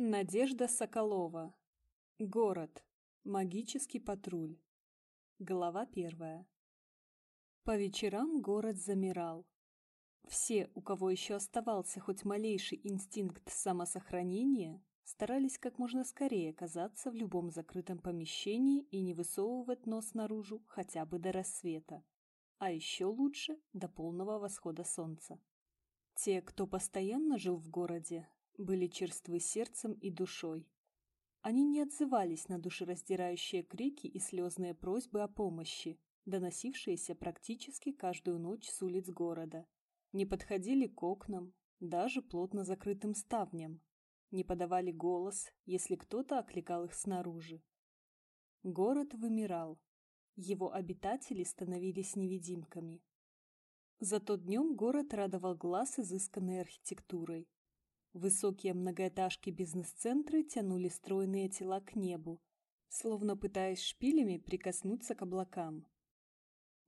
Надежда Соколова. Город. Магический патруль. Глава первая. По вечерам город замирал. Все, у кого еще оставался хоть малейший инстинкт самосохранения, старались как можно скорее оказаться в любом закрытом помещении и не высовывать нос наружу хотя бы до рассвета, а еще лучше до полного восхода солнца. Те, кто постоянно жил в городе, были черствы сердцем и душой. Они не отзывались на душераздирающие крики и слезные просьбы о помощи, доносившиеся практически каждую ночь с улиц города. Не подходили к окнам, даже плотно закрытым ставням. Не подавали голос, если кто-то окликал их снаружи. Город вымирал. Его обитатели становились невидимками. Зато днем город радовал глаз изысканной архитектурой. Высокие многоэтажки бизнес-центры тянули стройные тела к небу, словно пытаясь шпилями прикоснуться к облакам.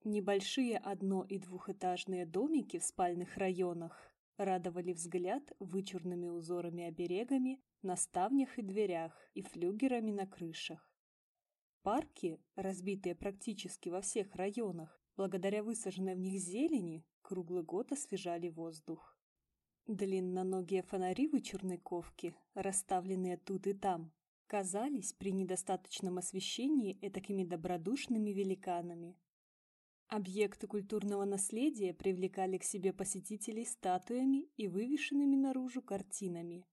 Небольшие одно- и двухэтажные домики в спальных районах радовали взгляд вычурными узорами-оберегами на ставнях и дверях и флюгерами на крышах. Парки, разбитые практически во всех районах, благодаря высаженной в них зелени, круглый год освежали воздух. Длинноногие фонари вычурной ковки, расставленные тут и там, казались при недостаточном освещении этакими добродушными великанами. Объекты культурного наследия привлекали к себе посетителей статуями и вывешенными наружу картинами.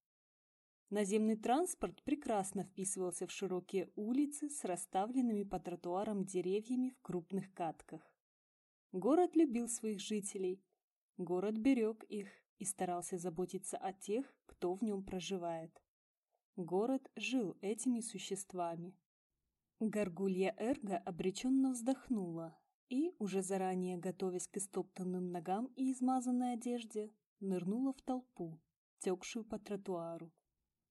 Наземный транспорт прекрасно вписывался в широкие улицы с расставленными по тротуарам деревьями в крупных катках. Город любил своих жителей, город берег их, и старался заботиться о тех, кто в нем проживает. Город жил этими существами. Горгулья Эрга обреченно вздохнула и, уже заранее готовясь к истоптанным ногам и измазанной одежде, нырнула в толпу, текшую по тротуару.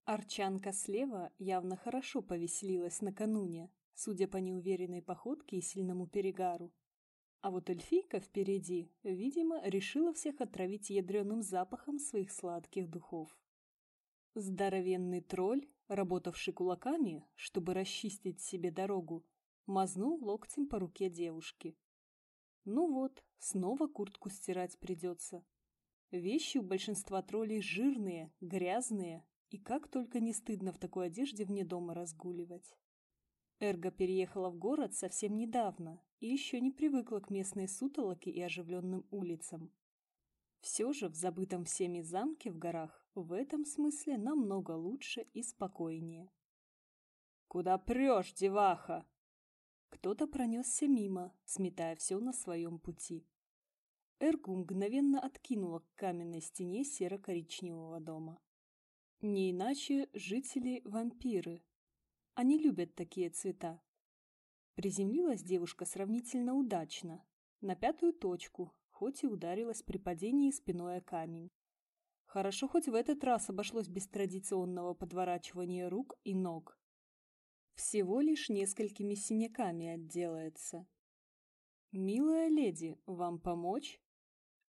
Арчанка слева явно хорошо повеселилась накануне, судя по неуверенной походке и сильному перегару, а вот эльфийка впереди, видимо, решила всех отравить ядреным запахом своих сладких духов. Здоровенный тролль, работавший кулаками, чтобы расчистить себе дорогу, мазнул локтем по руке девушки. Ну вот, снова куртку стирать придется. Вещи у большинства троллей жирные, грязные, и как только не стыдно в такой одежде вне дома разгуливать. Эрго переехала в город совсем недавно и еще не привыкла к местной сутолоке и оживленным улицам. Все же в забытом всеми замке в горах в этом смысле намного лучше и спокойнее. «Куда прешь, деваха?» Кто-то пронесся мимо, сметая все на своем пути. Эргу мгновенно откинула к каменной стене серо-коричневого дома. Не иначе жители-вампиры, они любят такие цвета. Приземлилась девушка сравнительно удачно, на пятую точку, хоть и ударилась при падении спиной о камень. Хорошо хоть в этот раз обошлось без традиционного подворачивания рук и ног. Всего лишь несколькими синяками отделается. «Милая леди, вам помочь?»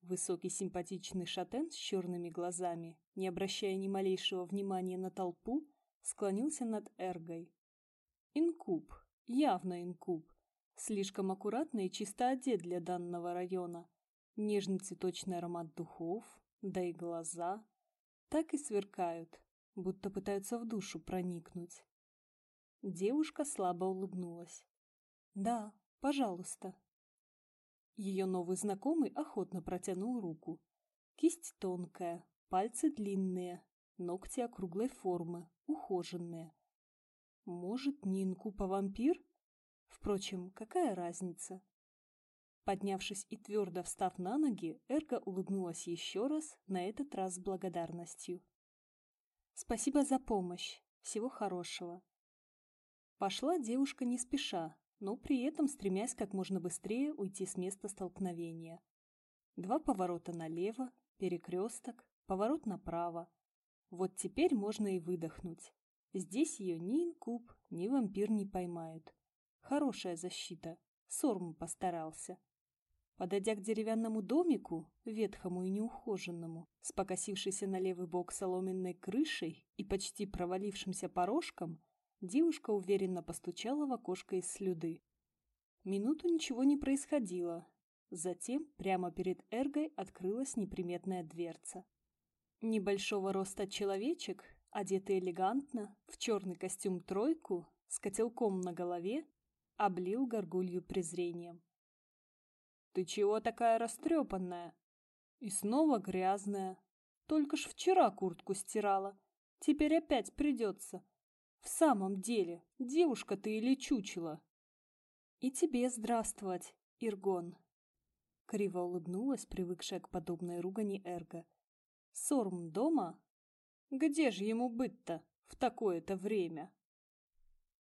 Высокий симпатичный шатен с черными глазами, не обращая ни малейшего внимания на толпу, склонился над Эргой. Инкуб, явно инкуб, слишком аккуратно и чисто одет для данного района. Нежный цветочный аромат духов, да и глаза так и сверкают, будто пытаются в душу проникнуть. Девушка слабо улыбнулась. «Да, пожалуйста». Ее новый знакомый охотно протянул руку. Кисть тонкая, пальцы длинные, ногти округлой формы, ухоженные. Может, не инкуб, а вампир? Впрочем, какая разница? Поднявшись и твердо встав на ноги, Эрка улыбнулась еще раз, на этот раз с благодарностью. «Спасибо за помощь. Всего хорошего». Пошла девушка не спеша, но при этом стремясь как можно быстрее уйти с места столкновения. Два поворота налево, перекресток, поворот направо. Вот теперь можно и выдохнуть. Здесь ее ни инкуб, ни вампир не поймают. Хорошая защита. Сорм постарался. Подойдя к деревянному домику, ветхому и неухоженному, с покосившейся на левый бок соломенной крышей и почти провалившимся порожком, девушка уверенно постучала в окошко из слюды. Минуту ничего не происходило. Затем прямо перед Эргой открылась неприметная дверца. Небольшого роста человечек, одетый элегантно, в черный костюм тройку, с котелком на голове, облил горгулью презрением. Ты чего такая растрепанная? И снова грязная. Только ж вчера куртку стирала. Теперь опять придется. В самом деле, девушка ты или чучело? И тебе здравствовать, Иргон. Криво улыбнулась, привыкшая к подобной ругани Эрго. Сорм дома? Где же ему быть-то в такое-то время?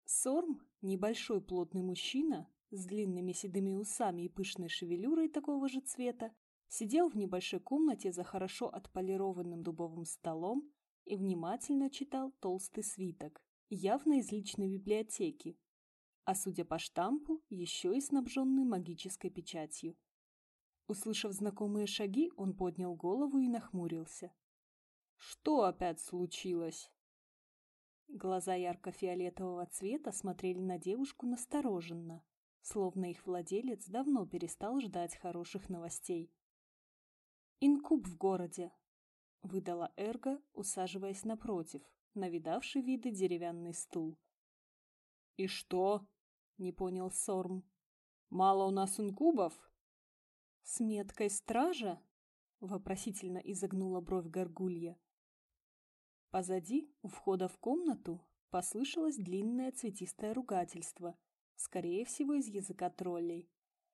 Сорм, небольшой плотный мужчина, с длинными седыми усами и пышной шевелюрой такого же цвета, сидел в небольшой комнате за хорошо отполированным дубовым столом и внимательно читал толстый свиток, явно из личной библиотеки, а судя по штампу, еще и снабженный магической печатью. Услышав знакомые шаги, он поднял голову и нахмурился. «Что опять случилось?» Глаза ярко-фиолетового цвета смотрели на девушку настороженно словно их владелец давно перестал ждать хороших новостей. «Инкуб в городе», — выдала Эрго, усаживаясь напротив, на видавший виды деревянный стул. «И что?» — не понял Сорм. «Мало у нас инкубов?» «С меткой стража?» — вопросительно изогнула бровь горгулья. Позади, у входа в комнату, послышалось длинное цветистое ругательство — скорее всего, из языка троллей.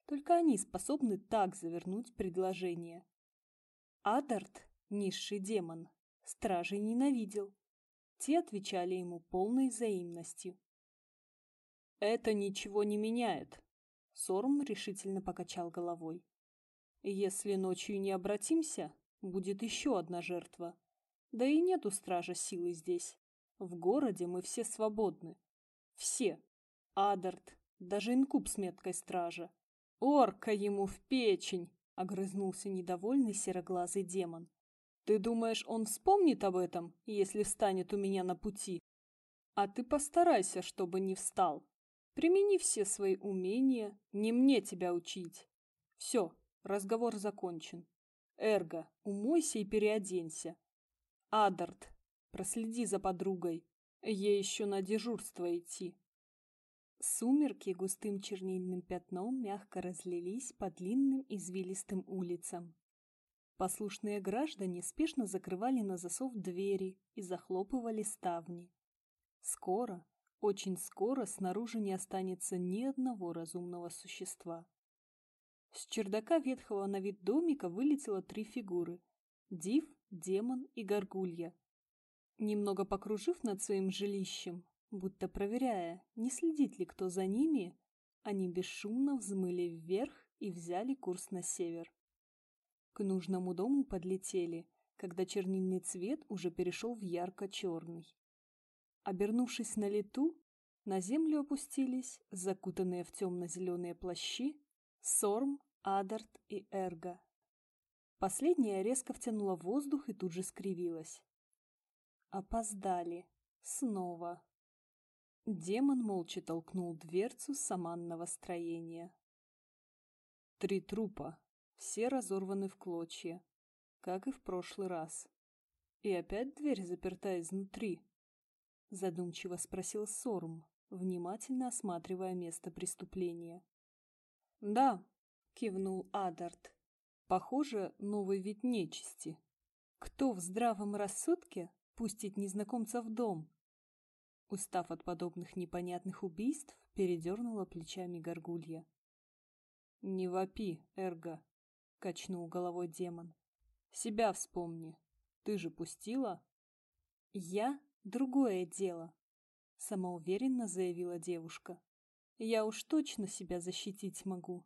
Только они способны так завернуть предложение. Адарт, низший демон, стражей ненавидел. Те отвечали ему полной взаимностью. «Это ничего не меняет», — Сорм решительно покачал головой. «Если ночью не обратимся, будет еще одна жертва. Да и нету стража силы здесь. В городе мы все свободны. Все. Адарт, даже инкуб с меткой стража. «Орка ему в печень!» — огрызнулся недовольный сероглазый демон. «Ты думаешь, он вспомнит об этом, если встанет у меня на пути? А ты постарайся, чтобы не встал. Примени все свои умения, не мне тебя учить. Все, разговор закончен. Эрго, умойся и переоденься. Адарт, проследи за подругой. Ей еще на дежурство идти. Сумерки густым чернильным пятном мягко разлились по длинным извилистым улицам. Послушные граждане спешно закрывали на засов двери и захлопывали ставни. Скоро, очень скоро снаружи не останется ни одного разумного существа. С чердака ветхого на вид домика вылетело три фигуры – див, демон и горгулья. Немного покружив над своим жилищем, Будто проверяя, не следит ли кто за ними, они бесшумно взмыли вверх и взяли курс на север. К нужному дому подлетели, когда чернильный цвет уже перешел в ярко-черный. Обернувшись на лету, на землю опустились, закутанные в темно-зеленые плащи, Сорм, Адарт и Эрга. Последняя резко втянула воздух и тут же скривилась. Опоздали. Снова. Демон молча толкнул дверцу саманного строения. Три трупа, все разорваны в клочья, как и в прошлый раз. И опять дверь заперта изнутри. Задумчиво спросил Сорм, внимательно осматривая место преступления. «Да», — кивнул Адарт, — «похоже, новый вид нечисти. Кто в здравом рассудке пустит незнакомца в дом, Устав от подобных непонятных убийств, передернула плечами горгулья. «Не вопи, Эрго!» — качнул головой демон. «Себя вспомни. Ты же пустила?» «Я — другое дело», — самоуверенно заявила девушка. «Я уж точно себя защитить могу».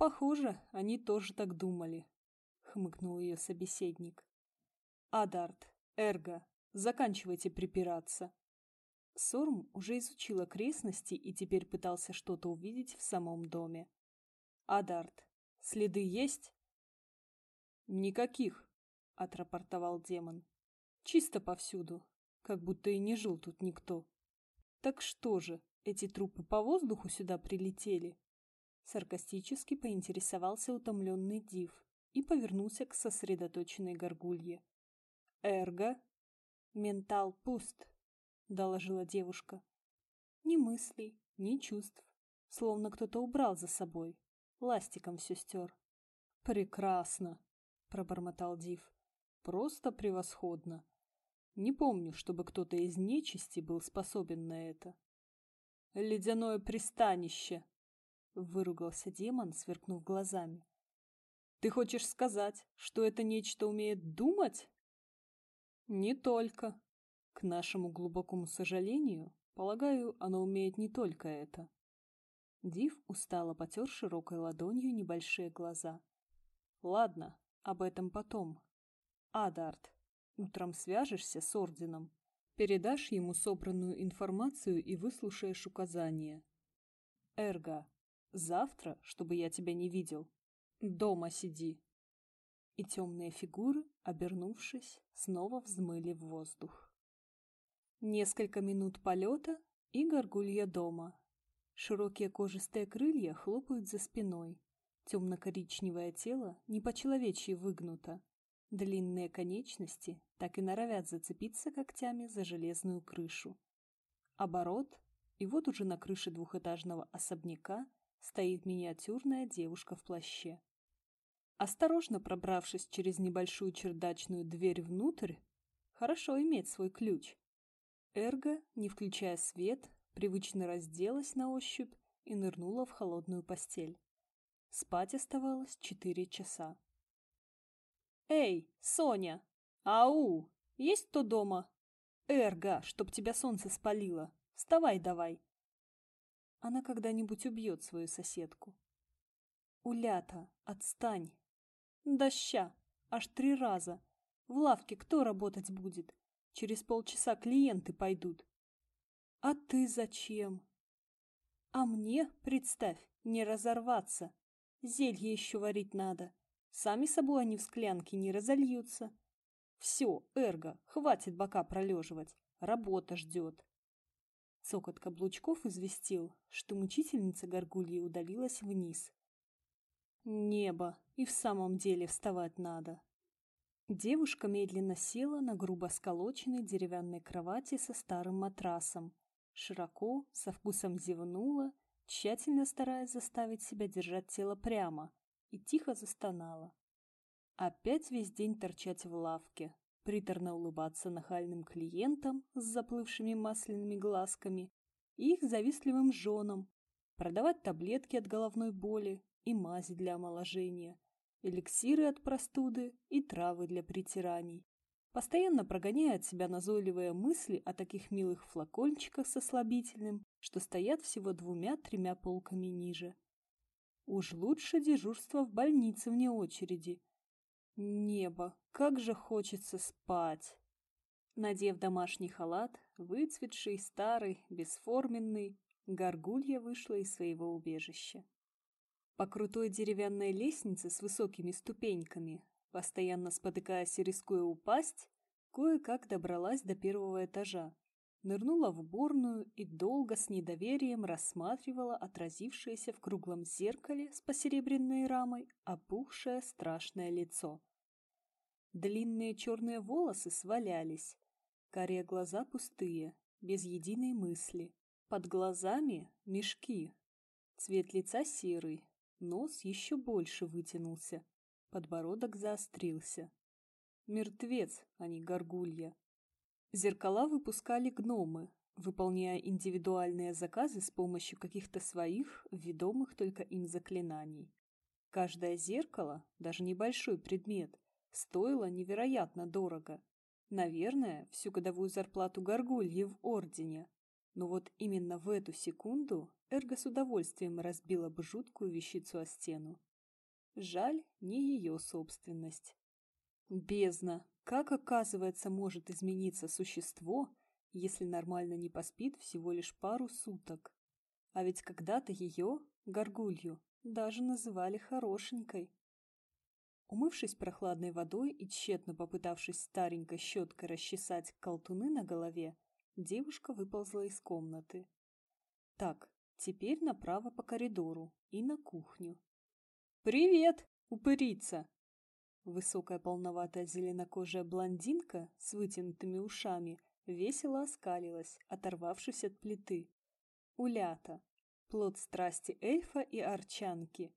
«Похоже, они тоже так думали», — хмыкнул ее собеседник. «Адарт, Эрго, заканчивайте припираться. Сорм уже изучил окрестности и теперь пытался что-то увидеть в самом доме. «Адарт, Следы есть?» «Никаких», — отрапортовал демон. «Чисто повсюду, как будто и не жил тут никто». «Так что же, эти трупы по воздуху сюда прилетели?» Саркастически поинтересовался утомленный Див и повернулся к сосредоточенной горгулье. «Эрго?» «Ментал пуст», — доложила девушка. «Ни мыслей, ни чувств, словно кто-то убрал за собой, ластиком все стер». «Прекрасно», — пробормотал Див. «Просто превосходно. Не помню, чтобы кто-то из нечисти был способен на это». «Ледяное пристанище!» — выругался демон, сверкнув глазами. Ты хочешь сказать, что это нечто умеет думать? Не только. К нашему глубокому сожалению, полагаю, оно умеет не только это. Див устало потер широкой ладонью небольшие глаза. Ладно, об этом потом. Адарт, утром свяжешься с орденом, передашь ему собранную информацию и выслушаешь указания. Эрго, завтра, чтобы я тебя не видел, Дома сиди. И темные фигуры, обернувшись, снова взмыли в воздух. Несколько минут полета, и горгулья дома. Широкие кожистые крылья хлопают за спиной. Темно-коричневое тело не по-человечьи выгнуто. Длинные конечности так и норовят зацепиться когтями за железную крышу. Оборот, и вот уже на крыше двухэтажного особняка стоит миниатюрная девушка в плаще. Осторожно пробравшись через небольшую чердачную дверь внутрь, хорошо иметь свой ключ. Эрго, не включая свет, привычно разделась на ощупь и нырнула в холодную постель. Спать оставалось четыре часа. «Эй, Соня! Ау! Есть кто дома? Эрго, чтоб тебя солнце спалило! Вставай давай!» Она когда-нибудь убьет свою соседку. «Улята, отстань!» Да ща, аж три раза. В лавке кто работать будет? Через полчаса клиенты пойдут. А ты зачем? А мне, представь, не разорваться. Зелье еще варить надо. Сами собой они в склянке не разольются. Все, Эрго, хватит бока пролеживать. Работа ждет. Цокот каблучков известил, что мучительница горгульи удалилась вниз. Небо, и в самом деле вставать надо. Девушка медленно села на грубо сколоченной деревянной кровати со старым матрасом. Широко, со вкусом зевнула, тщательно стараясь заставить себя держать тело прямо, и тихо застонала. Опять весь день торчать в лавке, приторно улыбаться нахальным клиентам с заплывшими масляными глазками и их завистливым женам, продавать таблетки от головной боли и мази для омоложения, эликсиры от простуды и травы для притираний. Постоянно прогоняя от себя назойливые мысли о таких милых флакончиках со слабительным, что стоят всего двумя-тремя полками ниже. Уж лучше дежурство в больнице вне очереди. Небо, как же хочется спать! Надев домашний халат, выцветший, старый, бесформенный, горгулья вышла из своего убежища. По крутой деревянной лестнице с высокими ступеньками, постоянно спотыкаясь и рискуя упасть, кое-как добралась до первого этажа, нырнула в уборную и долго с недоверием рассматривала отразившееся в круглом зеркале с посеребряной рамой опухшее страшное лицо. Длинные черные волосы свалялись, карие глаза пустые, без единой мысли. Под глазами мешки, цвет лица серый, Нос еще больше вытянулся, подбородок заострился. Мертвец, а не горгулья. Зеркала выпускали гномы, выполняя индивидуальные заказы с помощью каких-то своих, ведомых только им заклинаний. Каждое зеркало, даже небольшой предмет, стоило невероятно дорого. Наверное, всю годовую зарплату горгульи в Ордене. Но вот именно в эту секунду Эрго с удовольствием разбила бы жуткую вещицу о стену. Жаль, не ее собственность. Бездна! Как, оказывается, может измениться существо, если нормально не поспит всего лишь пару суток? А ведь когда-то ее, горгулью, даже называли хорошенькой. Умывшись прохладной водой и тщетно попытавшись старенькой щеткой расчесать колтуны на голове, девушка выползла из комнаты. Так, теперь направо по коридору и на кухню. «Привет, упырица!» Высокая полноватая зеленокожая блондинка с вытянутыми ушами весело оскалилась, оторвавшись от плиты. Улята. Плод страсти эльфа и арчанки.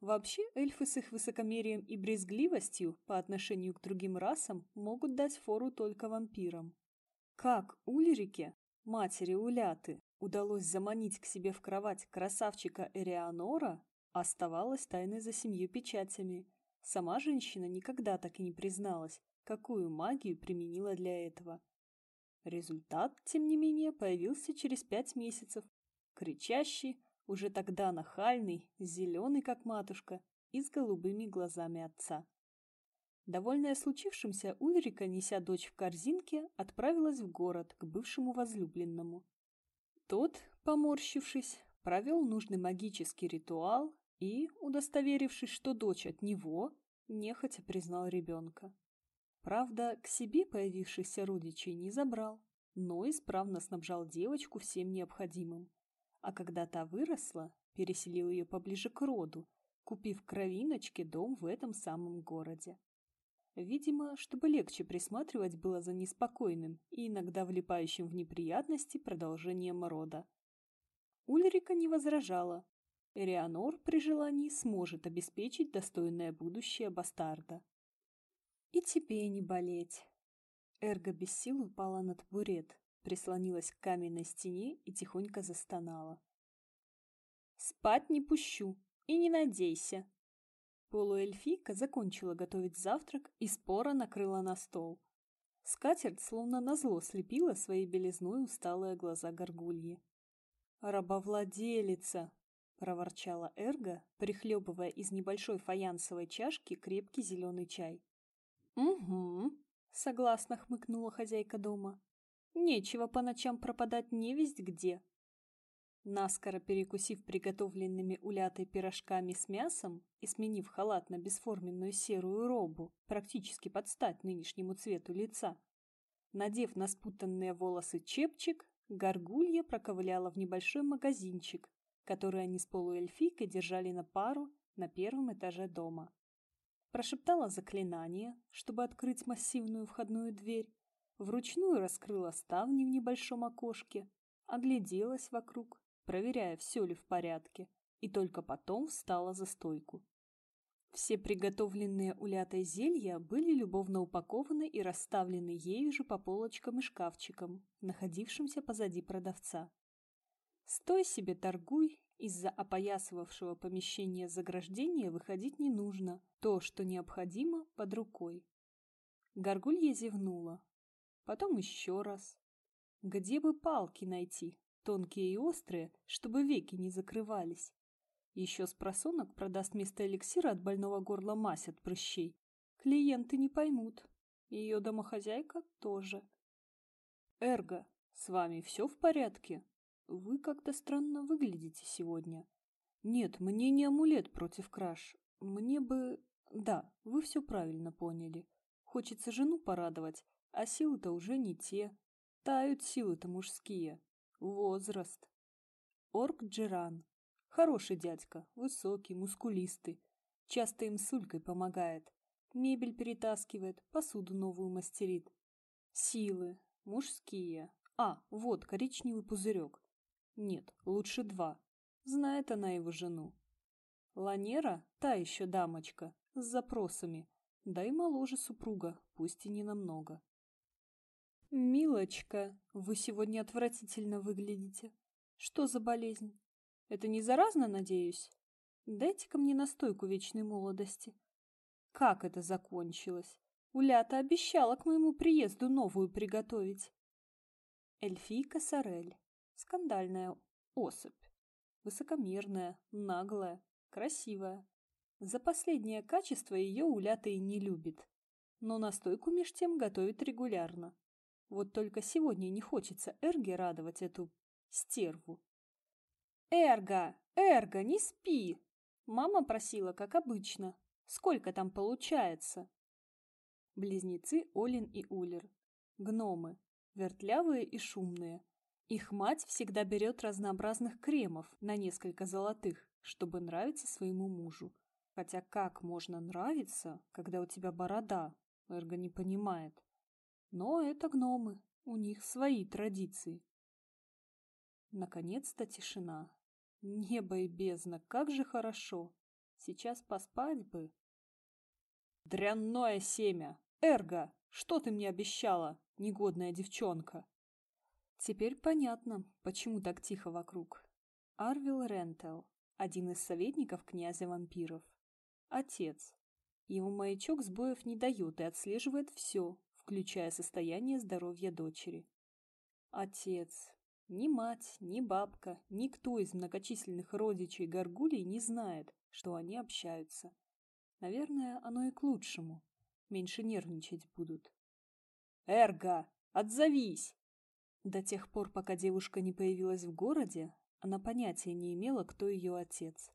Вообще, эльфы с их высокомерием и брезгливостью по отношению к другим расам могут дать фору только вампирам. Как Ульрике, матери Уляты, удалось заманить к себе в кровать красавчика Эрианора, оставалось тайной за семью печатями. Сама женщина никогда так и не призналась, какую магию применила для этого. Результат, тем не менее, появился через пять месяцев. Кричащий, уже тогда нахальный, зеленый, как матушка, и с голубыми глазами отца. Довольная случившимся, Ульрика, неся дочь в корзинке, отправилась в город к бывшему возлюбленному. Тот, поморщившись, провел нужный магический ритуал и, удостоверившись, что дочь от него, нехотя признал ребенка. Правда, к себе появившихся родичей не забрал, но исправно снабжал девочку всем необходимым, а когда та выросла, переселил ее поближе к роду, купив кровиночке дом в этом самом городе. Видимо, чтобы легче присматривать было за неспокойным и иногда влипающим в неприятности продолжением рода. Ульрика не возражала. Эрианор при желании сможет обеспечить достойное будущее бастарда. «И тебе не болеть!» Эрго без сил упала на табурет, прислонилась к каменной стене и тихонько застонала. «Спать не пущу, и не надейся!» Полуэльфийка закончила готовить завтрак и спора накрыла на стол. Скатерть словно назло слепила своей белизной усталые глаза горгульи. «Рабовладелица!» — проворчала Эрга, прихлебывая из небольшой фаянсовой чашки крепкий зеленый чай. «Угу», — согласно хмыкнула хозяйка дома. Нечего по ночам пропадать невесть где. Наскоро перекусив приготовленными улятой пирожками с мясом и сменив халат на бесформенную серую робу, практически под стать нынешнему цвету лица, надев на спутанные волосы чепчик, горгулья проковыляла в небольшой магазинчик, который они с полуэльфийкой держали на пару на первом этаже дома. Прошептала заклинание, чтобы открыть массивную входную дверь, Вручную раскрыла ставни в небольшом окошке, огляделась вокруг, проверяя, все ли в порядке, и только потом встала за стойку. Все приготовленные улятой зелья были любовно упакованы и расставлены ею же по полочкам и шкафчикам, находившимся позади продавца. Стой себе торгуй, из-за опоясывавшего помещения заграждения выходить не нужно, то, что необходимо, под рукой. Горгулья зевнула, потом еще раз. Где бы палки найти, тонкие и острые, чтобы веки не закрывались? Еще с просонок продаст вместо эликсира от больного горла мазь от прыщей. Клиенты не поймут. Ее домохозяйка тоже. Эрго, с вами все в порядке? Вы как-то странно выглядите сегодня. Нет, мне не амулет против краж. Мне бы... Да, вы все правильно поняли. Хочется жену порадовать, а силы-то уже не те. Тают силы-то мужские. Возраст. Орк Джеран. Хороший дядька, высокий, мускулистый. Часто им с Улькой помогает. Мебель перетаскивает, посуду новую мастерит. Силы. Мужские. А, вот, коричневый пузырек. Нет, лучше два. Знает она его жену. Ланера, та еще дамочка, с запросами. Да и моложе супруга, пусть и не намного. «Милочка, вы сегодня отвратительно выглядите. Что за болезнь? Это не заразно, надеюсь? Дайте-ка мне настойку вечной молодости». Как это закончилось? Улята обещала к моему приезду новую приготовить. Эльфийка Сорель. Скандальная особь. Высокомерная, наглая, красивая. За последнее качество ее Улята и не любит. Но настойку меж тем готовит регулярно. Вот только сегодня не хочется Эрге радовать эту стерву. «Эрга! Эрга, не спи!» Мама просила, как обычно. Сколько там получается? Близнецы Олин и Улер. Гномы. Вертлявые и шумные. Их мать всегда берет разнообразных кремов на несколько золотых, чтобы нравиться своему мужу. Хотя как можно нравиться, когда у тебя борода? Эрго не понимает. Но это гномы, у них свои традиции. Наконец-то тишина. Небо и бездна, как же хорошо. Сейчас поспать бы. Дрянное семя! Эрго, что ты мне обещала, негодная девчонка? Теперь понятно, почему так тихо вокруг. Арвил Рентел, один из советников князя вампиров. Отец. Его маячок сбоев не дает и отслеживает все, включая состояние здоровья дочери. Отец. Ни мать, ни бабка, никто из многочисленных родичей горгулей не знает, что они общаются. Наверное, оно и к лучшему. Меньше нервничать будут. «Эрго, отзовись!» До тех пор, пока девушка не появилась в городе, она понятия не имела, кто ее отец.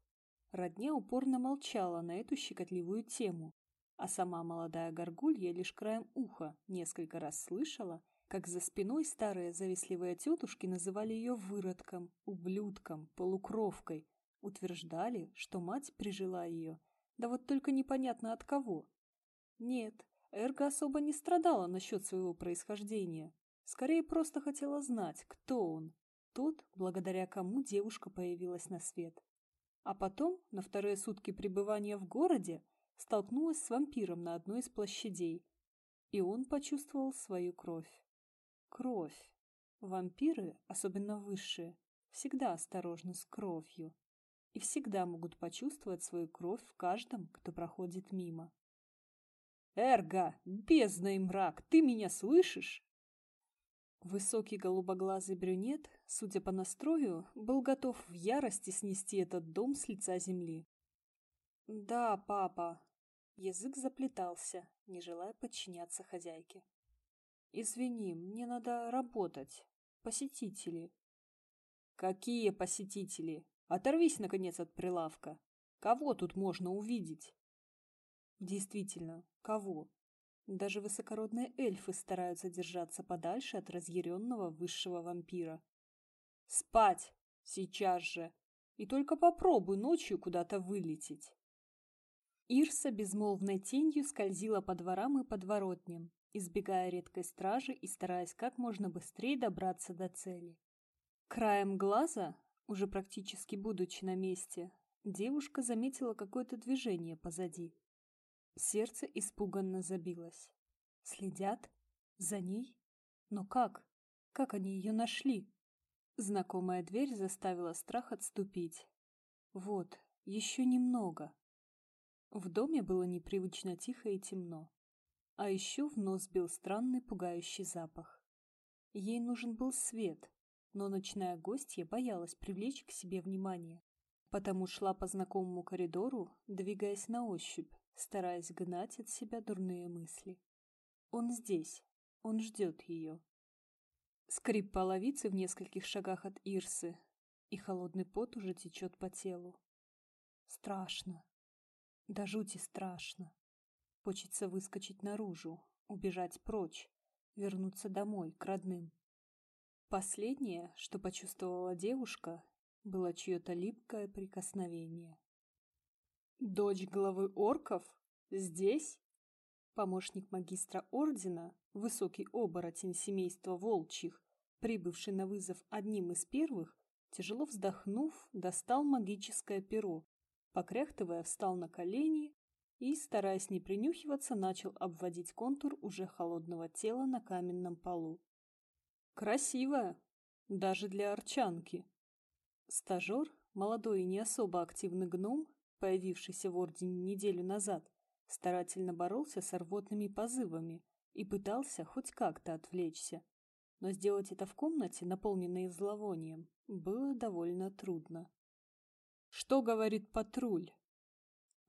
Родня упорно молчала на эту щекотливую тему, а сама молодая горгулья лишь краем уха несколько раз слышала, как за спиной старые завистливые тетушки называли ее выродком, ублюдком, полукровкой, утверждали, что мать прижила ее, да вот только непонятно от кого. Нет, Эрга особо не страдала насчет своего происхождения, скорее просто хотела знать, кто он, тот, благодаря кому девушка появилась на свет. А потом, на вторые сутки пребывания в городе, столкнулась с вампиром на одной из площадей, и он почувствовал свою кровь. Кровь. Вампиры, особенно высшие, всегда осторожны с кровью и всегда могут почувствовать свою кровь в каждом, кто проходит мимо. «Эрго, бездна и мрак, ты меня слышишь?» Высокий голубоглазый брюнет, судя по настрою, был готов в ярости снести этот дом с лица земли. «Да, папа». Язык заплетался, не желая подчиняться хозяйке. «Извини, мне надо работать. Посетители». «Какие посетители? Оторвись, наконец, от прилавка. Кого тут можно увидеть?» «Действительно, кого?» Даже высокородные эльфы стараются держаться подальше от разъяренного высшего вампира. «Спать! Сейчас же! И только попробуй ночью куда-то вылететь!» Ирса безмолвной тенью скользила по дворам и подворотням, избегая редкой стражи и стараясь как можно быстрее добраться до цели. Краем глаза, уже практически будучи на месте, девушка заметила какое-то движение позади. Сердце испуганно забилось. Следят? За ней? Но как? Как они ее нашли? Знакомая дверь заставила страх отступить. Вот, еще немного. В доме было непривычно тихо и темно. А еще в нос бил странный пугающий запах. Ей нужен был свет, но ночная гостья боялась привлечь к себе внимание, потому шла по знакомому коридору, двигаясь на ощупь, стараясь гнать от себя дурные мысли. Он здесь, он ждет ее. Скрип половицы в нескольких шагах от Ирсы, и холодный пот уже течет по телу. Страшно. Да жути страшно. Хочется выскочить наружу, убежать прочь, вернуться домой, к родным. Последнее, что почувствовала девушка, было чье-то липкое прикосновение. «Дочь главы орков? Здесь?» Помощник магистра ордена, высокий оборотень семейства волчьих, прибывший на вызов одним из первых, тяжело вздохнув, достал магическое перо, покряхтывая, встал на колени и, стараясь не принюхиваться, начал обводить контур уже холодного тела на каменном полу. Красивая, даже для арчанки. Стажер, молодой и не особо активный гном, появившийся в Ордене неделю назад, старательно боролся с рвотными позывами и пытался хоть как-то отвлечься. Но сделать это в комнате, наполненной зловонием, было довольно трудно. «Что говорит патруль?»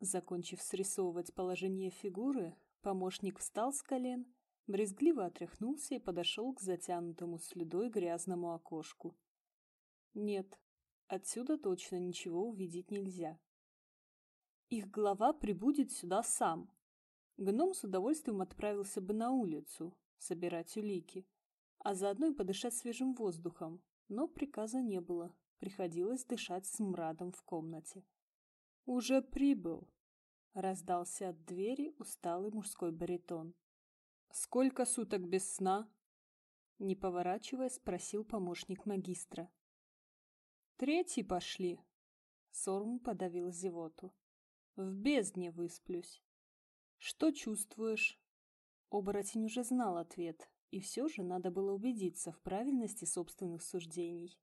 Закончив срисовывать положение фигуры, помощник встал с колен, брезгливо отряхнулся и подошел к затянутому слюдой грязному окошку. Нет, отсюда точно ничего увидеть нельзя. Их глава прибудет сюда сам. Гном с удовольствием отправился бы на улицу, собирать улики, а заодно и подышать свежим воздухом, но приказа не было, приходилось дышать с мрадом в комнате. «Уже прибыл», — раздался от двери усталый мужской баритон. «Сколько суток без сна?» Не поворачивая, спросил помощник магистра. «Третий пошли!» Сорм подавил зевоту. «В бездне высплюсь!» «Что чувствуешь?» Оборотень уже знал ответ, и все же надо было убедиться в правильности собственных суждений.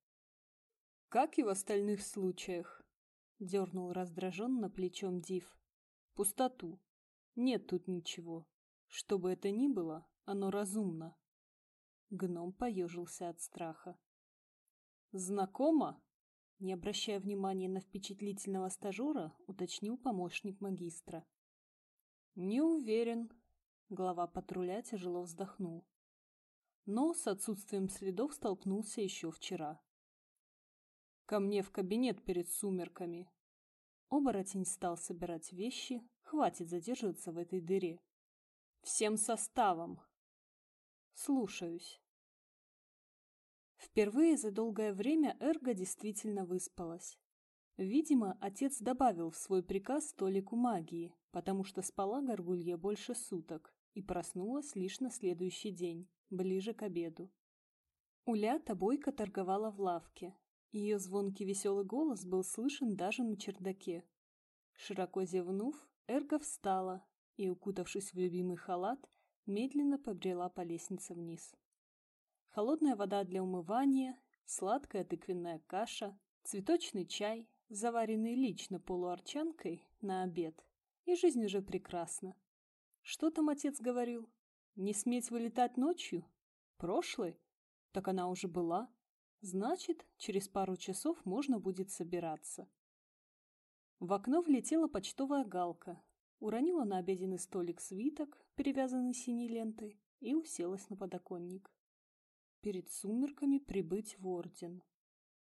«Как и в остальных случаях», — дернул раздраженно плечом Див. «Пустоту. Нет тут ничего. Что бы это ни было, оно разумно». Гном поежился от страха. «Знакомо?» Не обращая внимания на впечатлительного стажера, уточнил помощник магистра. «Не уверен», — глава патруля тяжело вздохнул. Но с отсутствием следов столкнулся еще вчера. «Ко мне в кабинет перед сумерками». Оборотень стал собирать вещи, хватит задерживаться в этой дыре. «Всем составом!» «Слушаюсь». Впервые за долгое время Эрго действительно выспалась. Видимо, отец добавил в свой приказ толику магии, потому что спала горгулья больше суток и проснулась лишь на следующий день, ближе к обеду. Улята бойко торговала в лавке. Ее звонкий веселый голос был слышен даже на чердаке. Широко зевнув, Эрго встала и, укутавшись в любимый халат, медленно побрела по лестнице вниз холодная вода для умывания, сладкая тыквенная каша, цветочный чай, заваренный лично полуарчанкой на обед. И жизнь уже прекрасна. Что там отец говорил? Не сметь вылетать ночью? Прошлой? Так она уже была. Значит, через пару часов можно будет собираться. В окно влетела почтовая галка, уронила на обеденный столик свиток, перевязанный синей лентой, и уселась на подоконник перед сумерками прибыть в орден.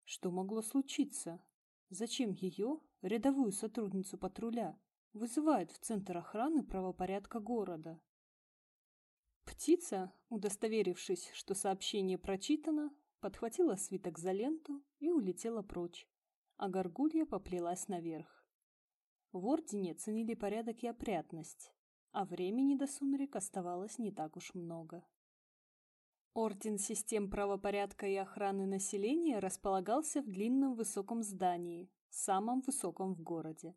Что могло случиться? Зачем ее, рядовую сотрудницу патруля, вызывают в центр охраны правопорядка города? Птица, удостоверившись, что сообщение прочитано, подхватила свиток за ленту и улетела прочь, а горгулья поплелась наверх. В ордене ценили порядок и опрятность, а времени до сумерек оставалось не так уж много. Орден систем правопорядка и охраны населения располагался в длинном высоком здании, самом высоком в городе.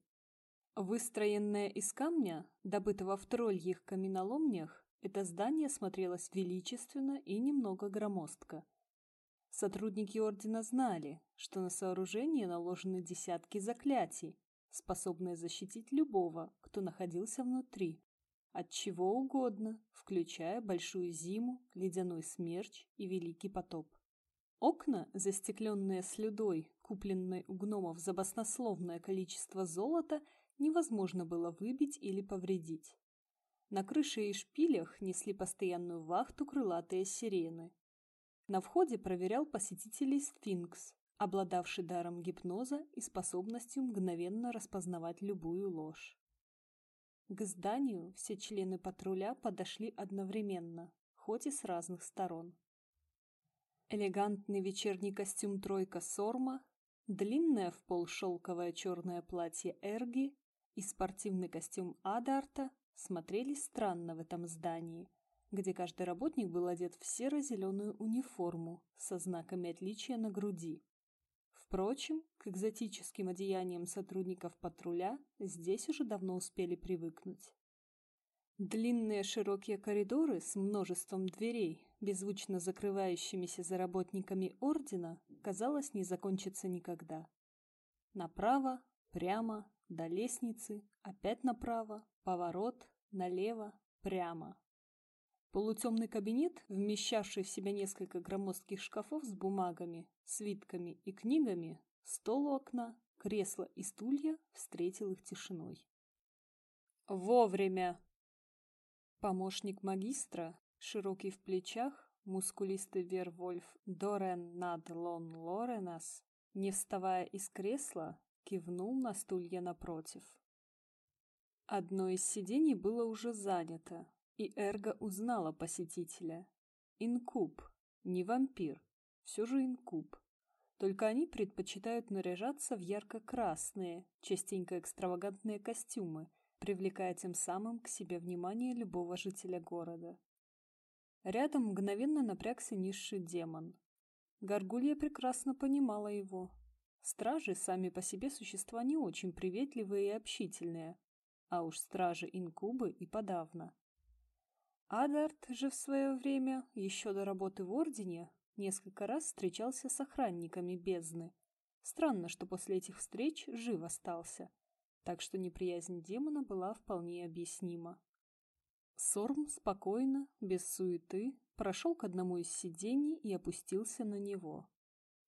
Выстроенное из камня, добытого в тролльих каменоломнях, это здание смотрелось величественно и немного громоздко. Сотрудники ордена знали, что на сооружение наложены десятки заклятий, способные защитить любого, кто находился внутри, от чего угодно, включая большую зиму, ледяной смерч и великий потоп. Окна, застекленные слюдой, купленной у гномов за баснословное количество золота, невозможно было выбить или повредить. На крыше и шпилях несли постоянную вахту крылатые сирены. На входе проверял посетителей сфинкс, обладавший даром гипноза и способностью мгновенно распознавать любую ложь. К зданию все члены патруля подошли одновременно, хоть и с разных сторон. Элегантный вечерний костюм «тройка Сорма», длинное в пол шелковое черное платье Эрги и спортивный костюм Адарта смотрелись странно в этом здании, где каждый работник был одет в серо-зеленую униформу со знаками отличия на груди. Впрочем, к экзотическим одеяниям сотрудников патруля здесь уже давно успели привыкнуть. Длинные широкие коридоры с множеством дверей, беззвучно закрывающимися за работниками ордена, казалось, не закончатся никогда. Направо, прямо, до лестницы, опять направо, поворот, налево, прямо. Полутемный кабинет, вмещавший в себя несколько громоздких шкафов с бумагами, свитками и книгами, стол у окна, кресло и стулья, встретил их тишиной. «Вовремя!» Помощник магистра, широкий в плечах, мускулистый Вервольф Дорен над Лон Лоренас, не вставая из кресла, кивнул на стулья напротив. Одно из сидений было уже занято, и Эрго узнала посетителя. Инкуб, не вампир, все же инкуб. Только они предпочитают наряжаться в ярко-красные, частенько экстравагантные костюмы, привлекая тем самым к себе внимание любого жителя города. Рядом мгновенно напрягся низший демон. Горгулья прекрасно понимала его. Стражи сами по себе существа не очень приветливые и общительные, а уж стражи инкубы и подавно. Адарт же в свое время, еще до работы в Ордене, несколько раз встречался с охранниками бездны. Странно, что после этих встреч жив остался, так что неприязнь демона была вполне объяснима. Сорм спокойно, без суеты, прошел к одному из сидений и опустился на него,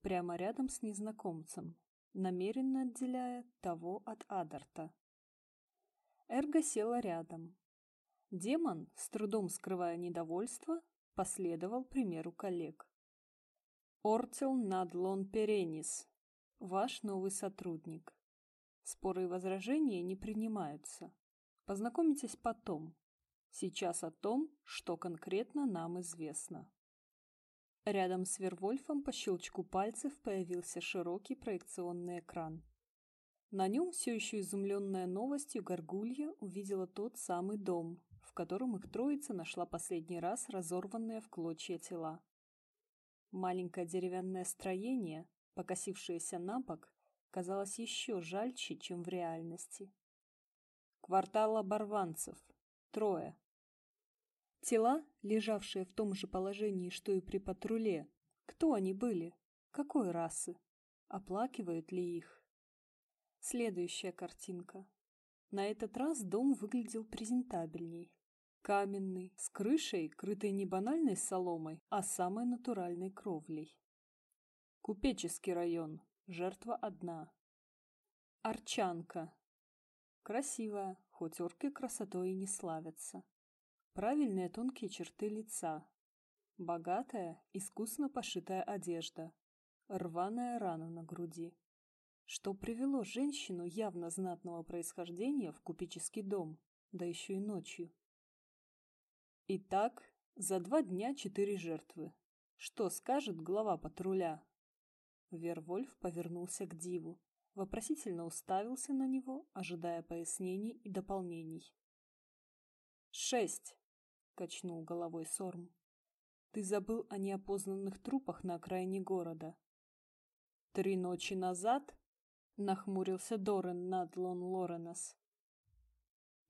прямо рядом с незнакомцем, намеренно отделяя того от Адарта. Эрго села рядом, Демон, с трудом скрывая недовольство, последовал примеру коллег. Ортел Надлон Перенис, ваш новый сотрудник. Споры и возражения не принимаются. Познакомитесь потом. Сейчас о том, что конкретно нам известно. Рядом с Вервольфом по щелчку пальцев появился широкий проекционный экран. На нем, все еще изумленная новостью, Горгулья увидела тот самый дом, в котором их троица нашла последний раз разорванные в клочья тела. Маленькое деревянное строение, покосившееся на бок, казалось еще жальче, чем в реальности. Квартал оборванцев. Трое. Тела, лежавшие в том же положении, что и при патруле. Кто они были? Какой расы? Оплакивают ли их? Следующая картинка. На этот раз дом выглядел презентабельней. Каменный, с крышей, крытой не банальной соломой, а самой натуральной кровлей. Купеческий район. Жертва одна. Арчанка. Красивая, хоть орки красотой и не славятся. Правильные тонкие черты лица. Богатая, искусно пошитая одежда. Рваная рана на груди. Что привело женщину явно знатного происхождения в купеческий дом, да еще и ночью? Итак, за два дня четыре жертвы. Что скажет глава патруля? Вервольф повернулся к Диву, вопросительно уставился на него, ожидая пояснений и дополнений. «Шесть!» — качнул головой Сорм. «Ты забыл о неопознанных трупах на окраине города». «Три ночи назад?» — нахмурился Дорен Надлон Лоренос.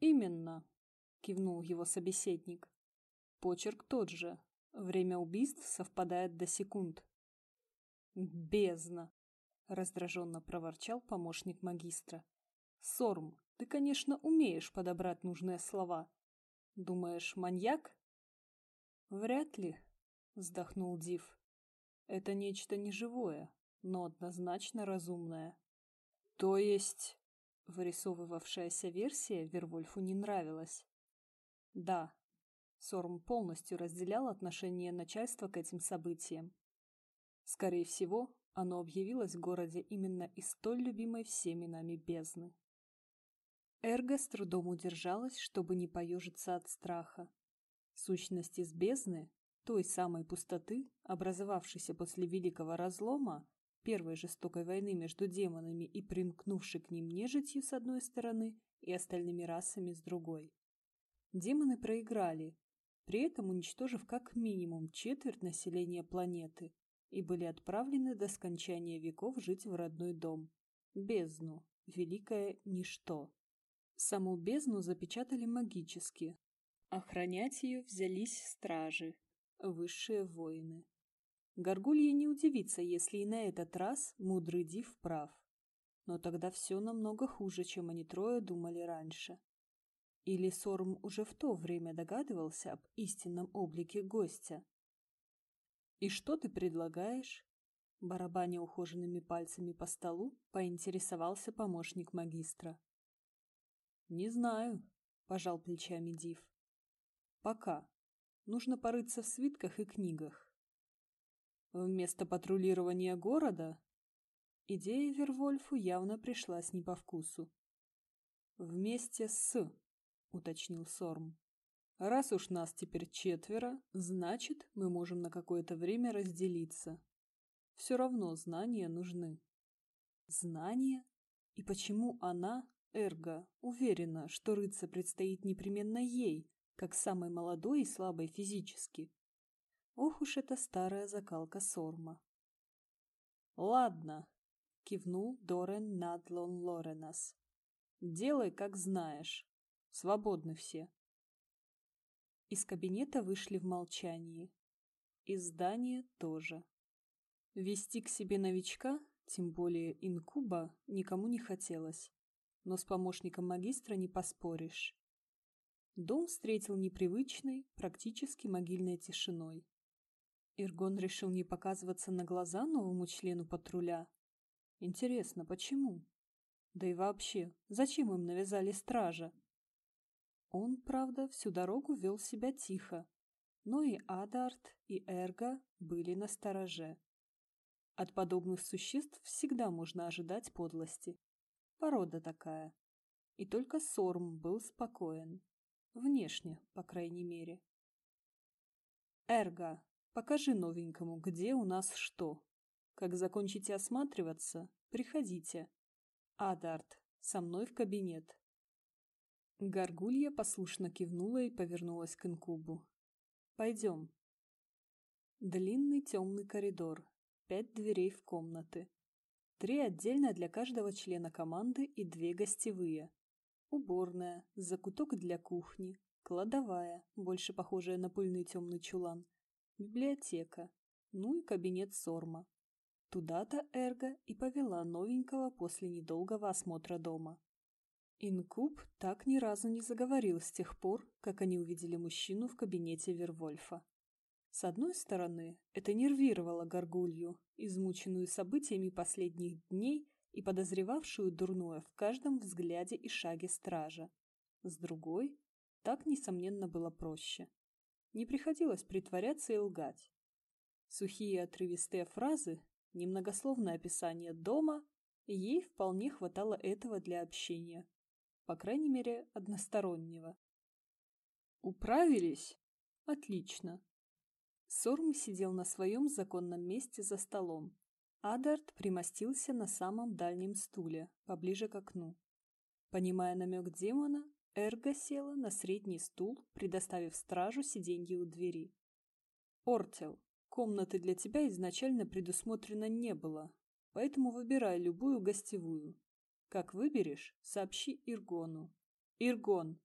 «Именно!» — кивнул его собеседник. Почерк тот же. Время убийств совпадает до секунд. «Бездна!» — раздраженно проворчал помощник магистра. «Сорм, ты, конечно, умеешь подобрать нужные слова. Думаешь, маньяк?» «Вряд ли», — вздохнул Див. «Это нечто неживое, но однозначно разумное». «То есть...» — вырисовывавшаяся версия Вервольфу не нравилась. «Да, Сорм полностью разделял отношение начальства к этим событиям. Скорее всего, оно объявилось в городе именно из столь любимой всеми нами бездны. Эрго с трудом удержалась, чтобы не поежиться от страха. Сущность из бездны, той самой пустоты, образовавшейся после Великого Разлома, первой жестокой войны между демонами и примкнувшей к ним нежитью с одной стороны и остальными расами с другой. Демоны проиграли, при этом уничтожив как минимум четверть населения планеты, и были отправлены до скончания веков жить в родной дом. Бездну, великое ничто. Саму бездну запечатали магически. Охранять ее взялись стражи, высшие воины. Горгулье не удивится, если и на этот раз мудрый Див прав. Но тогда все намного хуже, чем они трое думали раньше. Или Сорм уже в то время догадывался об истинном облике гостя? «И что ты предлагаешь?» Барабаня ухоженными пальцами по столу, поинтересовался помощник магистра. «Не знаю», — пожал плечами Див. «Пока. Нужно порыться в свитках и книгах». «Вместо патрулирования города?» Идея Вервольфу явно пришлась не по вкусу. «Вместе с...» — уточнил Сорм. «Раз уж нас теперь четверо, значит, мы можем на какое-то время разделиться. Все равно знания нужны». «Знания? И почему она, Эрго, уверена, что рыться предстоит непременно ей, как самой молодой и слабой физически?» Ох уж эта старая закалка Сорма. «Ладно», — кивнул Дорен Надлон Лоренас. «Делай, как знаешь. Свободны все». Из кабинета вышли в молчании. Из здания тоже. Вести к себе новичка, тем более инкуба, никому не хотелось. Но с помощником магистра не поспоришь. Дом встретил непривычной, практически могильной тишиной. Иргон решил не показываться на глаза новому члену патруля. Интересно, почему? Да и вообще, зачем им навязали стража? Он, правда, всю дорогу вел себя тихо, но и Адарт, и Эрго были на стороже. От подобных существ всегда можно ожидать подлости. Порода такая. И только Сорм был спокоен. Внешне, по крайней мере. «Эрго, Покажи новенькому, где у нас что. Как закончите осматриваться, приходите. Адарт, со мной в кабинет. Горгулья послушно кивнула и повернулась к инкубу. Пойдем. Длинный темный коридор, пять дверей в комнаты. Три отдельно для каждого члена команды и две гостевые. Уборная, закуток для кухни, кладовая, больше похожая на пыльный темный чулан, библиотека, ну и кабинет Сорма. Туда-то Эрго и повела новенького после недолгого осмотра дома. Инкуб так ни разу не заговорил с тех пор, как они увидели мужчину в кабинете Вервольфа. С одной стороны, это нервировало Горгулью, измученную событиями последних дней и подозревавшую дурное в каждом взгляде и шаге стража. С другой, так, несомненно, было проще. Не приходилось притворяться и лгать. Сухие отрывистые фразы, немногословное описание дома, ей вполне хватало этого для общения. По крайней мере, одностороннего. Управились? Отлично. Сорм сидел на своем законном месте за столом. Адарт примостился на самом дальнем стуле, поближе к окну. Понимая намек демона, Эрго села на средний стул, предоставив стражу сиденье у двери. «Ортел, комнаты для тебя изначально предусмотрено не было, поэтому выбирай любую гостевую. Как выберешь, сообщи Иргону. Иргон!»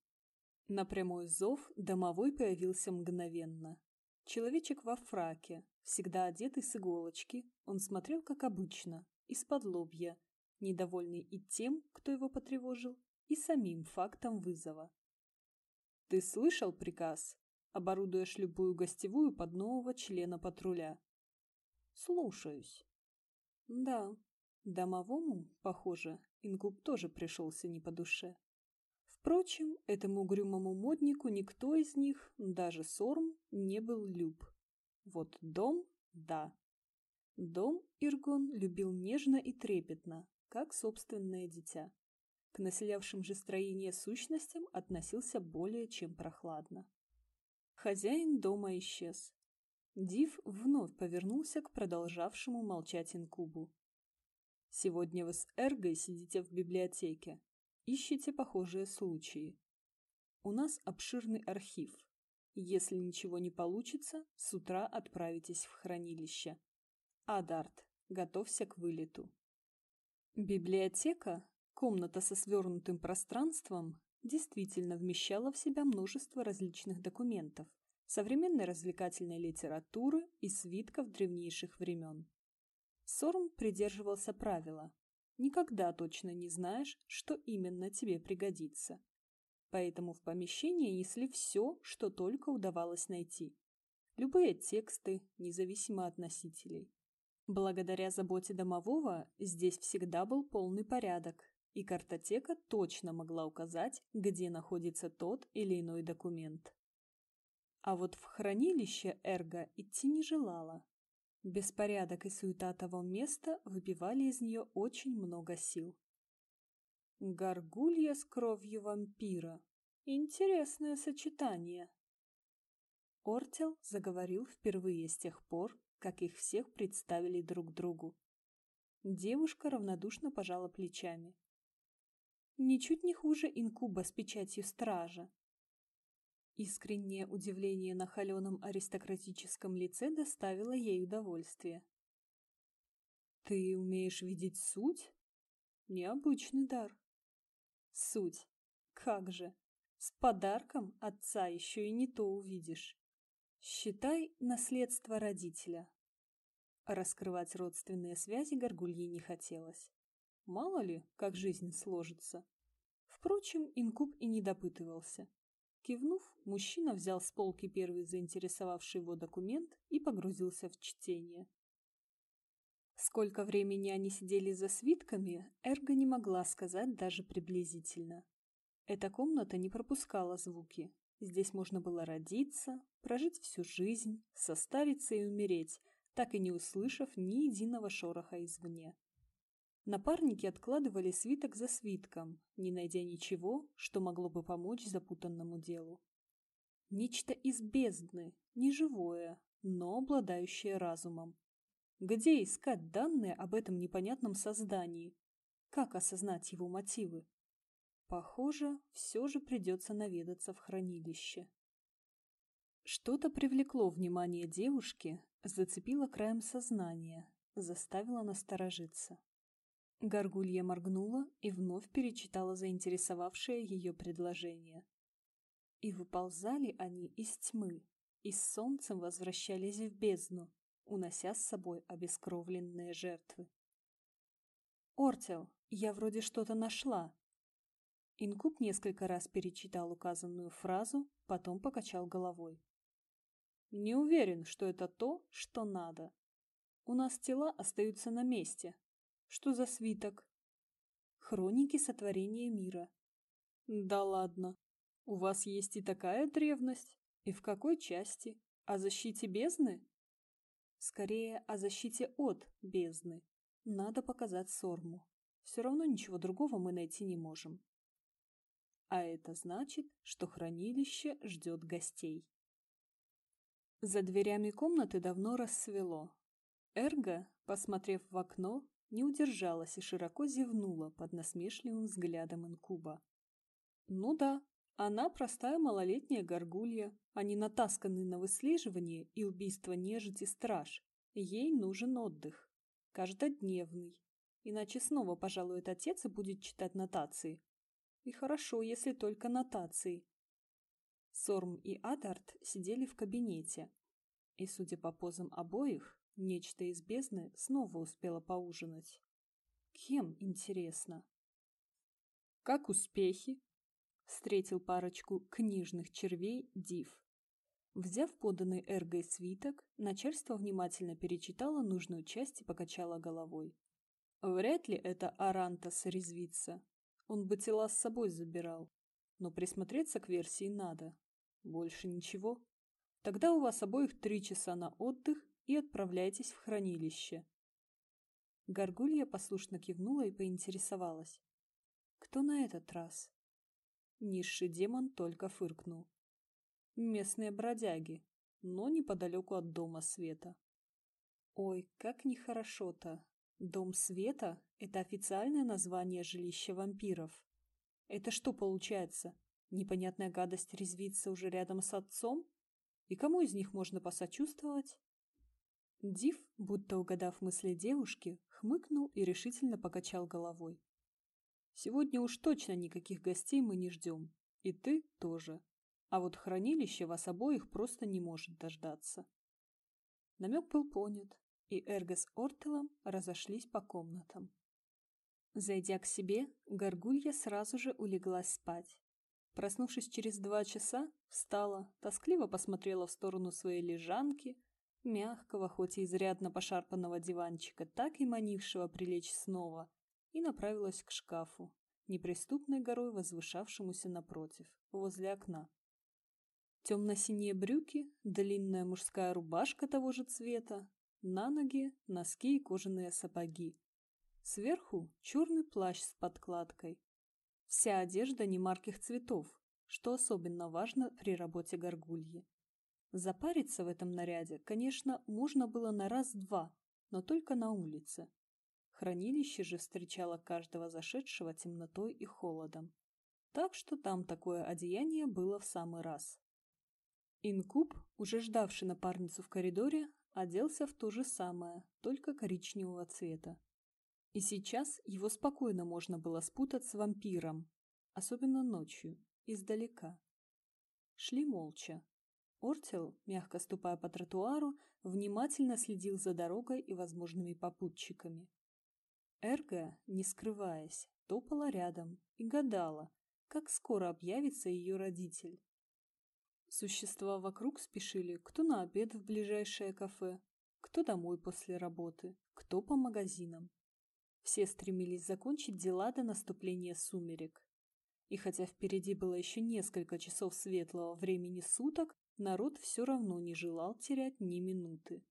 На прямой зов домовой появился мгновенно. Человечек во фраке, всегда одетый с иголочки, он смотрел как обычно, из-под лобья, недовольный и тем, кто его потревожил, и самим фактом вызова. Ты слышал приказ? Оборудуешь любую гостевую под нового члена патруля. Слушаюсь. Да, домовому, похоже, инкуб тоже пришелся не по душе. Впрочем, этому угрюмому моднику никто из них, даже Сорм, не был люб. Вот дом – да. Дом Иргон любил нежно и трепетно, как собственное дитя. К населявшим же строение сущностям относился более чем прохладно. Хозяин дома исчез. Див вновь повернулся к продолжавшему молчать инкубу. «Сегодня вы с Эргой сидите в библиотеке. Ищите похожие случаи. У нас обширный архив. Если ничего не получится, с утра отправитесь в хранилище. Адарт, готовься к вылету». Библиотека Комната со свернутым пространством действительно вмещала в себя множество различных документов, современной развлекательной литературы и свитков древнейших времен. Сорм придерживался правила «никогда точно не знаешь, что именно тебе пригодится». Поэтому в помещении несли все, что только удавалось найти. Любые тексты, независимо от носителей. Благодаря заботе домового здесь всегда был полный порядок, и картотека точно могла указать, где находится тот или иной документ. А вот в хранилище Эрго идти не желала. Беспорядок и суета того места выбивали из нее очень много сил. Горгулья с кровью вампира. Интересное сочетание. Ортел заговорил впервые с тех пор, как их всех представили друг другу. Девушка равнодушно пожала плечами. Ничуть не хуже инкуба с печатью стража. Искреннее удивление на холеном аристократическом лице доставило ей удовольствие. «Ты умеешь видеть суть?» «Необычный дар». «Суть. Как же! С подарком отца еще и не то увидишь. Считай наследство родителя». Раскрывать родственные связи Горгулье не хотелось. Мало ли, как жизнь сложится. Впрочем, Инкуб и не допытывался. Кивнув, мужчина взял с полки первый заинтересовавший его документ и погрузился в чтение. Сколько времени они сидели за свитками, Эрга не могла сказать даже приблизительно. Эта комната не пропускала звуки. Здесь можно было родиться, прожить всю жизнь, состариться и умереть, так и не услышав ни единого шороха извне. Напарники откладывали свиток за свитком, не найдя ничего, что могло бы помочь запутанному делу. Нечто из бездны, неживое, но обладающее разумом. Где искать данные об этом непонятном создании? Как осознать его мотивы? Похоже, все же придется наведаться в хранилище. Что-то привлекло внимание девушки, зацепило краем сознания, заставило насторожиться. Горгулья моргнула и вновь перечитала заинтересовавшее ее предложение. И выползали они из тьмы, и с солнцем возвращались в бездну, унося с собой обескровленные жертвы. «Ортел, я вроде что-то нашла!» Инкуб несколько раз перечитал указанную фразу, потом покачал головой. «Не уверен, что это то, что надо. У нас тела остаются на месте, что за свиток? Хроники сотворения мира. Да ладно. У вас есть и такая древность? И в какой части? О защите бездны? Скорее, о защите от бездны. Надо показать Сорму. Все равно ничего другого мы найти не можем. А это значит, что хранилище ждет гостей. За дверями комнаты давно рассвело. Эрго, посмотрев в окно, не удержалась и широко зевнула под насмешливым взглядом инкуба. Ну да, она простая малолетняя горгулья, а не натасканный на выслеживание и убийство нежити страж. Ей нужен отдых. Каждодневный. Иначе снова пожалует отец и будет читать нотации. И хорошо, если только нотации. Сорм и Адарт сидели в кабинете. И, судя по позам обоих, Нечто из бездны снова успела поужинать. Кем, интересно? Как успехи? Встретил парочку книжных червей Див. Взяв поданный Эргой свиток, начальство внимательно перечитало нужную часть и покачало головой. Вряд ли это Арантас резвится. Он бы тела с собой забирал. Но присмотреться к версии надо. Больше ничего. Тогда у вас обоих три часа на отдых и отправляйтесь в хранилище. Горгулья послушно кивнула и поинтересовалась. Кто на этот раз? Низший демон только фыркнул. Местные бродяги, но неподалеку от Дома Света. Ой, как нехорошо-то. Дом Света — это официальное название жилища вампиров. Это что получается? Непонятная гадость резвится уже рядом с отцом? И кому из них можно посочувствовать? Див, будто угадав мысли девушки, хмыкнул и решительно покачал головой. «Сегодня уж точно никаких гостей мы не ждем. И ты тоже. А вот хранилище вас обоих просто не может дождаться». Намек был понят, и Эрго с Ортелом разошлись по комнатам. Зайдя к себе, Горгулья сразу же улеглась спать. Проснувшись через два часа, встала, тоскливо посмотрела в сторону своей лежанки, мягкого, хоть и изрядно пошарпанного диванчика, так и манившего прилечь снова, и направилась к шкафу, неприступной горой возвышавшемуся напротив, возле окна. Темно-синие брюки, длинная мужская рубашка того же цвета, на ноги носки и кожаные сапоги. Сверху черный плащ с подкладкой. Вся одежда немарких цветов, что особенно важно при работе горгульи. Запариться в этом наряде, конечно, можно было на раз-два, но только на улице. Хранилище же встречало каждого зашедшего темнотой и холодом. Так что там такое одеяние было в самый раз. Инкуб, уже ждавший напарницу в коридоре, оделся в то же самое, только коричневого цвета. И сейчас его спокойно можно было спутать с вампиром, особенно ночью, издалека. Шли молча. Ортел, мягко ступая по тротуару, внимательно следил за дорогой и возможными попутчиками. Эрга, не скрываясь, топала рядом и гадала, как скоро объявится ее родитель. Существа вокруг спешили кто на обед в ближайшее кафе, кто домой после работы, кто по магазинам. Все стремились закончить дела до наступления сумерек. И хотя впереди было еще несколько часов светлого времени суток, народ все равно не желал терять ни минуты.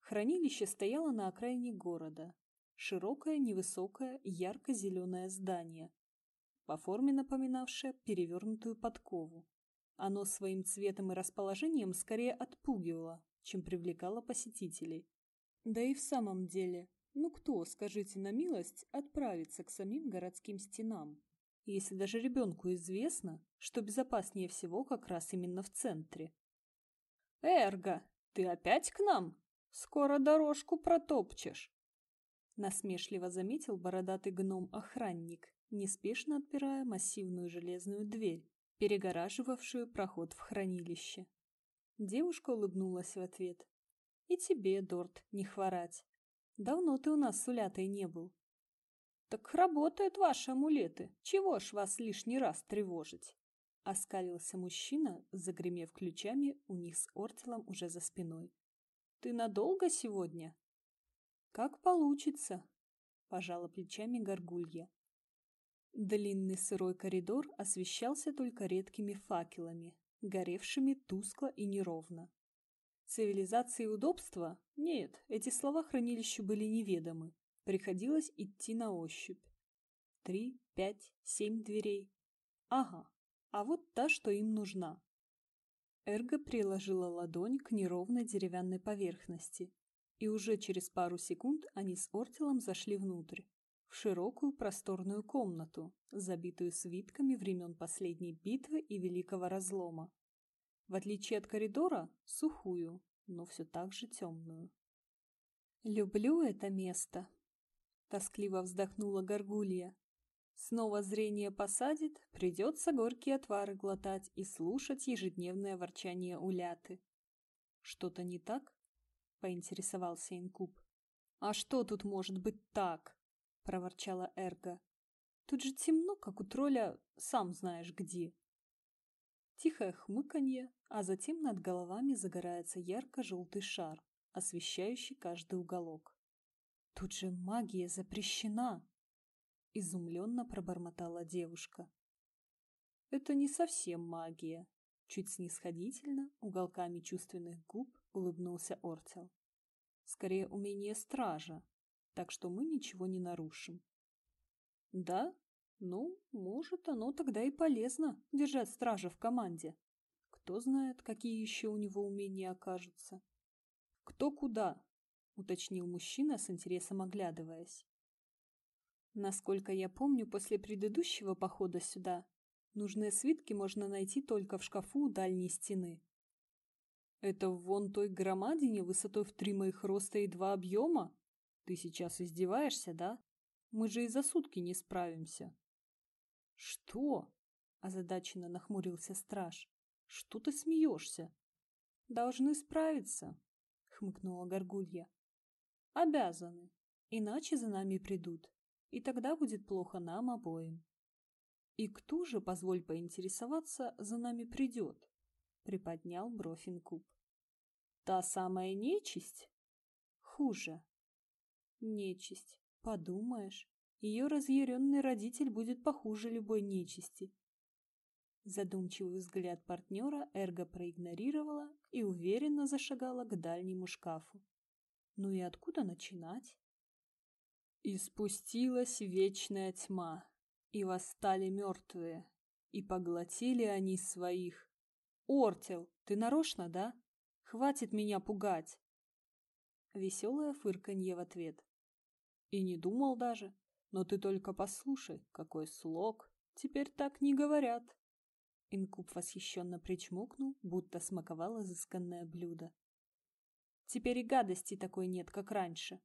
Хранилище стояло на окраине города. Широкое, невысокое, ярко-зеленое здание, по форме напоминавшее перевернутую подкову. Оно своим цветом и расположением скорее отпугивало, чем привлекало посетителей. Да и в самом деле, ну кто, скажите на милость, отправится к самим городским стенам? Если даже ребенку известно, что безопаснее всего как раз именно в центре. «Эрго, ты опять к нам? Скоро дорожку протопчешь!» Насмешливо заметил бородатый гном-охранник, неспешно отпирая массивную железную дверь, перегораживавшую проход в хранилище. Девушка улыбнулась в ответ. «И тебе, Дорт, не хворать. Давно ты у нас с Улятой не был. Так работают ваши амулеты. Чего ж вас лишний раз тревожить? Оскалился мужчина, загремев ключами у них с Ортелом уже за спиной. Ты надолго сегодня? Как получится, пожала плечами горгулья. Длинный сырой коридор освещался только редкими факелами, горевшими тускло и неровно. Цивилизации и удобства? Нет, эти слова хранилищу были неведомы. Приходилось идти на ощупь. Три, пять, семь дверей. Ага, а вот та, что им нужна. Эрго приложила ладонь к неровной деревянной поверхности, и уже через пару секунд они с Ортелом зашли внутрь, в широкую просторную комнату, забитую свитками времен последней битвы и Великого Разлома. В отличие от коридора, сухую, но все так же темную. «Люблю это место», — тоскливо вздохнула Горгулья. «Снова зрение посадит, придется горькие отвары глотать и слушать ежедневное ворчание уляты». «Что-то не так?» — поинтересовался Инкуб. «А что тут может быть так?» — проворчала Эрга. «Тут же темно, как у тролля, сам знаешь где». Тихое хмыканье, а затем над головами загорается ярко-желтый шар, освещающий каждый уголок. «Тут же магия запрещена!» — изумленно пробормотала девушка. «Это не совсем магия», — чуть снисходительно, уголками чувственных губ улыбнулся Ортел. «Скорее умение стража, так что мы ничего не нарушим». «Да?» Ну, может, оно тогда и полезно держать стража в команде. Кто знает, какие еще у него умения окажутся. Кто куда? Уточнил мужчина с интересом оглядываясь. Насколько я помню, после предыдущего похода сюда нужные свитки можно найти только в шкафу у дальней стены. Это вон той громадине высотой в три моих роста и два объема? Ты сейчас издеваешься, да? Мы же и за сутки не справимся. «Что?» – озадаченно нахмурился страж. «Что ты смеешься?» «Должны справиться», – хмыкнула Горгулья. «Обязаны, иначе за нами придут, и тогда будет плохо нам обоим». «И кто же, позволь поинтересоваться, за нами придет?» – приподнял бровь. «Та самая нечисть?» «Хуже». «Нечисть, подумаешь, ее разъяренный родитель будет похуже любой нечисти. Задумчивый взгляд партнера Эрго проигнорировала и уверенно зашагала к дальнему шкафу. Ну и откуда начинать? И спустилась вечная тьма, и восстали мертвые, И поглотили они своих. Ортел, ты нарочно, да? Хватит меня пугать. Веселое фырканье в ответ. И не думал даже. Но ты только послушай, какой слог. Теперь так не говорят. Инкуб восхищенно причмокнул, будто смаковал изысканное блюдо. Теперь и гадости такой нет, как раньше.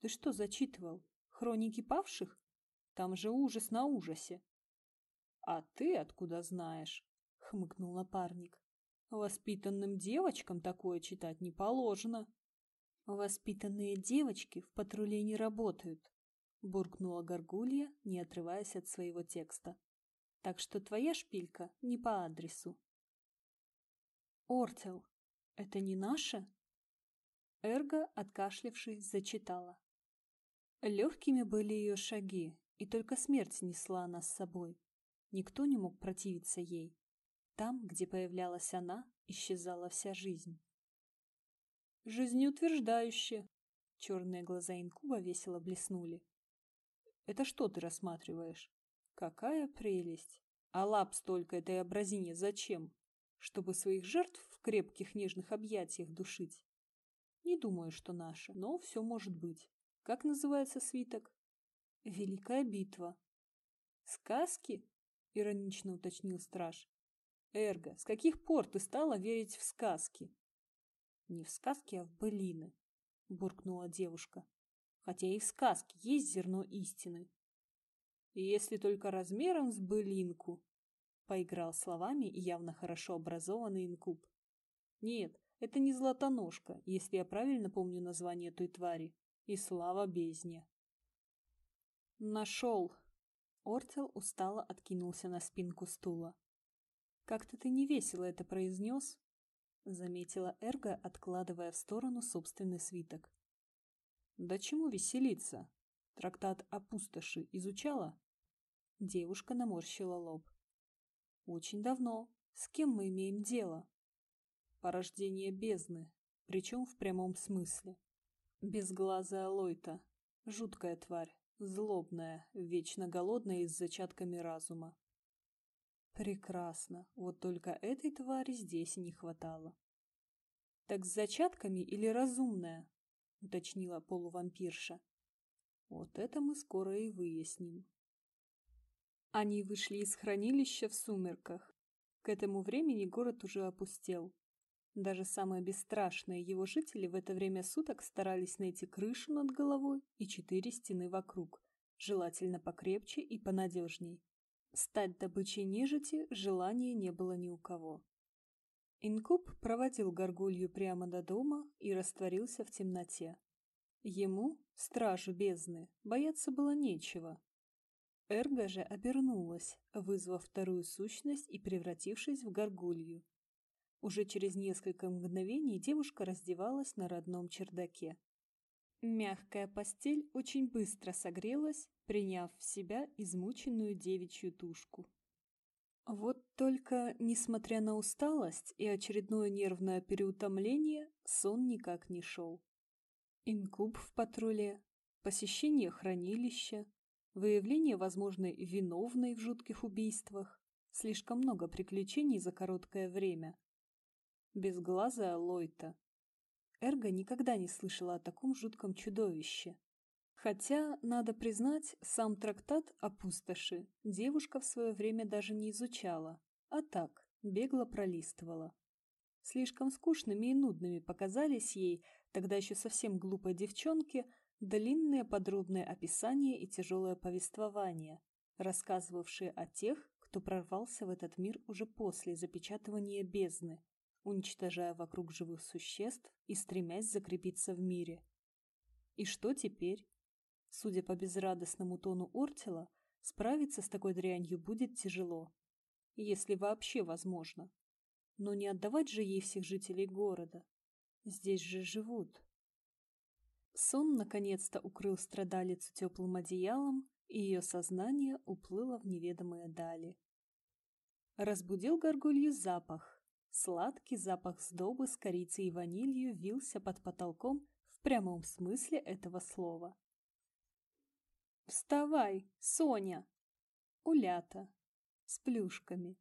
Ты что зачитывал? Хроники павших? Там же ужас на ужасе. А ты откуда знаешь? Хмыкнул напарник. Воспитанным девочкам такое читать не положено. Воспитанные девочки в патруле не работают, буркнула Горгулья, не отрываясь от своего текста. Так что твоя шпилька не по адресу. Ортел, это не наше? Эрго, откашлявшись, зачитала. Легкими были ее шаги, и только смерть несла нас с собой. Никто не мог противиться ей. Там, где появлялась она, исчезала вся жизнь. Жизнеутверждающе. Черные глаза инкуба весело блеснули. Это что ты рассматриваешь? Какая прелесть! А лап столько этой образине зачем? Чтобы своих жертв в крепких нежных объятиях душить? Не думаю, что наша, но все может быть. Как называется свиток? Великая битва. Сказки? Иронично уточнил страж. Эрго, с каких пор ты стала верить в сказки? Не в сказки, а в былины, буркнула девушка. Хотя и в сказке есть зерно истины. Если только размером с былинку, поиграл словами явно хорошо образованный инкуб. Нет, это не златоножка, если я правильно помню название той твари. И слава бездне. Нашел. Ортел устало откинулся на спинку стула. Как-то ты невесело это произнес, заметила Эрго, откладывая в сторону собственный свиток. Да чему веселиться? Трактат о пустоши изучала? Девушка наморщила лоб. Очень давно. С кем мы имеем дело? Порождение бездны, причем в прямом смысле. Безглазая Лойта, жуткая тварь, злобная, вечно голодная и с зачатками разума. Прекрасно, вот только этой твари здесь не хватало. Так с зачатками или разумная? уточнила полувампирша. Вот это мы скоро и выясним. Они вышли из хранилища в сумерках. К этому времени город уже опустел. Даже самые бесстрашные его жители в это время суток старались найти крышу над головой и четыре стены вокруг, желательно покрепче и понадежней. Стать добычей нежити желания не было ни у кого. Инкуб проводил горгулью прямо до дома и растворился в темноте. Ему, стражу бездны, бояться было нечего. Эрга же обернулась, вызвав вторую сущность и превратившись в горгулью. Уже через несколько мгновений девушка раздевалась на родном чердаке. Мягкая постель очень быстро согрелась, приняв в себя измученную девичью тушку. Вот только, несмотря на усталость и очередное нервное переутомление, сон никак не шел. Инкуб в патруле, посещение хранилища, выявление возможной виновной в жутких убийствах, слишком много приключений за короткое время безглазая Лойта. Эрго никогда не слышала о таком жутком чудовище. Хотя, надо признать, сам трактат о пустоши девушка в свое время даже не изучала, а так, бегло пролистывала. Слишком скучными и нудными показались ей, тогда еще совсем глупой девчонке, длинные подробные описания и тяжелое повествование, рассказывавшие о тех, кто прорвался в этот мир уже после запечатывания бездны, уничтожая вокруг живых существ и стремясь закрепиться в мире. И что теперь? Судя по безрадостному тону Ортила, справиться с такой дрянью будет тяжело, если вообще возможно. Но не отдавать же ей всех жителей города. Здесь же живут. Сон наконец-то укрыл страдалицу теплым одеялом, и ее сознание уплыло в неведомые дали. Разбудил горгулью запах, Сладкий запах сдобы с корицей и ванилью вился под потолком в прямом смысле этого слова. «Вставай, Соня!» Улята. с плюшками.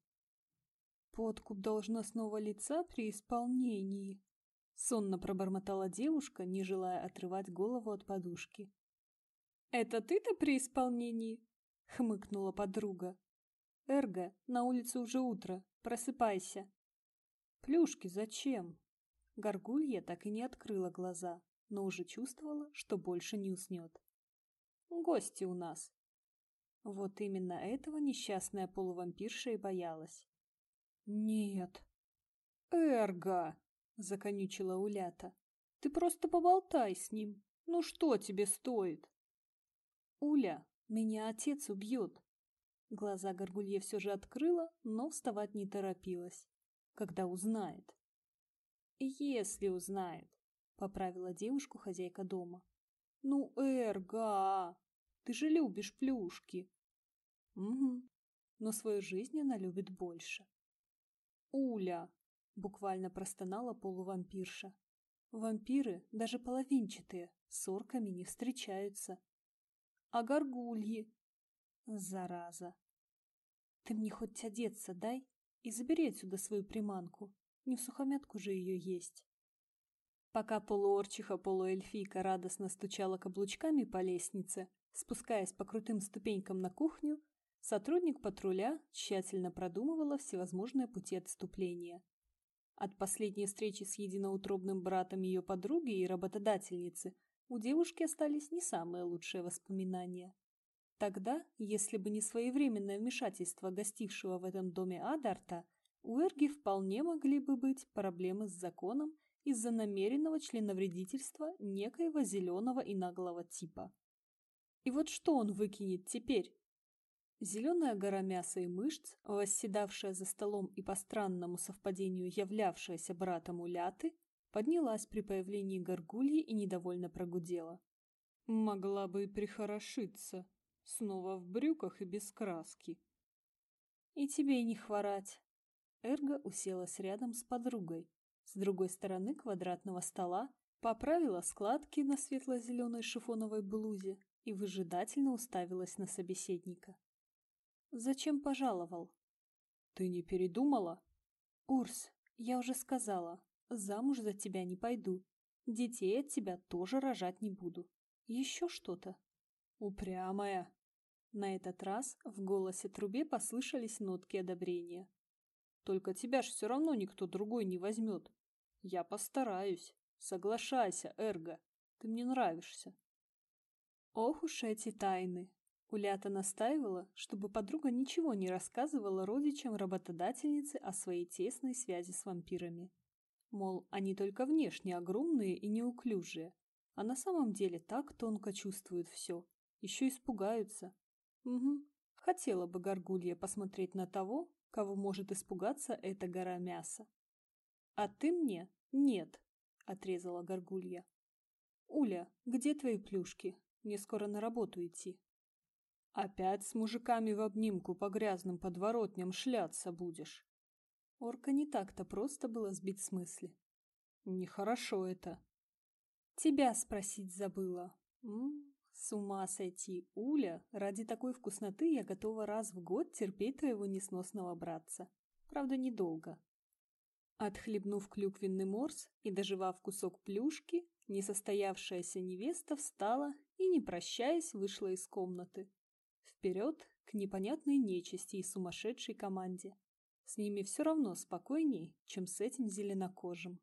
Подкуп должностного лица при исполнении. Сонно пробормотала девушка, не желая отрывать голову от подушки. «Это ты-то при исполнении?» — хмыкнула подруга. «Эрго, на улице уже утро. Просыпайся». «Плюшки зачем?» Горгулья так и не открыла глаза, но уже чувствовала, что больше не уснет. «Гости у нас». Вот именно этого несчастная полувампирша и боялась. «Нет». «Эрго!» — законючила Улята. «Ты просто поболтай с ним. Ну что тебе стоит?» «Уля, меня отец убьет!» Глаза Горгулье все же открыла, но вставать не торопилась. Когда узнает. «Если узнает», — поправила девушку хозяйка дома. «Ну, Эрга, ты же любишь плюшки». «Угу, но свою жизнь она любит больше». «Уля!» — буквально простонала полувампирша. «Вампиры, даже половинчатые, с орками не встречаются. А горгульи?» «Зараза!» «Ты мне хоть одеться дай и забери отсюда свою приманку. Не в сухомятку же ее есть». Пока полуорчиха-полуэльфийка радостно стучала каблучками по лестнице, спускаясь по крутым ступенькам на кухню, Сотрудник патруля тщательно продумывала всевозможные пути отступления. От последней встречи с единоутробным братом ее подруги и работодательницы у девушки остались не самые лучшие воспоминания. Тогда, если бы не своевременное вмешательство гостившего в этом доме Адарта, у Эрги вполне могли бы быть проблемы с законом из-за намеренного членовредительства некоего зеленого и наглого типа. И вот что он выкинет теперь? Зеленая гора мяса и мышц, восседавшая за столом и по странному совпадению являвшаяся братом Уляты, поднялась при появлении горгульи и недовольно прогудела. «Могла бы и прихорошиться, снова в брюках и без краски». «И тебе не хворать». Эрга уселась рядом с подругой, с другой стороны квадратного стола, поправила складки на светло-зеленой шифоновой блузе и выжидательно уставилась на собеседника. Зачем пожаловал? Ты не передумала? Урс, я уже сказала, замуж за тебя не пойду. Детей от тебя тоже рожать не буду. Еще что-то? Упрямая. На этот раз в голосе трубе послышались нотки одобрения. Только тебя ж все равно никто другой не возьмет. Я постараюсь. Соглашайся, Эрго. Ты мне нравишься. Ох уж эти тайны, Улята настаивала, чтобы подруга ничего не рассказывала родичам работодательницы о своей тесной связи с вампирами. Мол, они только внешне огромные и неуклюжие, а на самом деле так тонко чувствуют все, еще испугаются. Угу, хотела бы Горгулья посмотреть на того, кого может испугаться эта гора мяса. «А ты мне? Нет!» — отрезала Горгулья. «Уля, где твои плюшки? Мне скоро на работу идти». Опять с мужиками в обнимку по грязным подворотням шляться будешь. Орка не так-то просто было сбить с мысли. Нехорошо это. Тебя спросить забыла. М -м, с ума сойти, Уля, ради такой вкусноты я готова раз в год терпеть твоего несносного братца. Правда, недолго. Отхлебнув клюквенный морс и доживав кусок плюшки, несостоявшаяся невеста встала и, не прощаясь, вышла из комнаты. Вперед к непонятной нечисти и сумасшедшей команде. С ними все равно спокойней, чем с этим зеленокожим.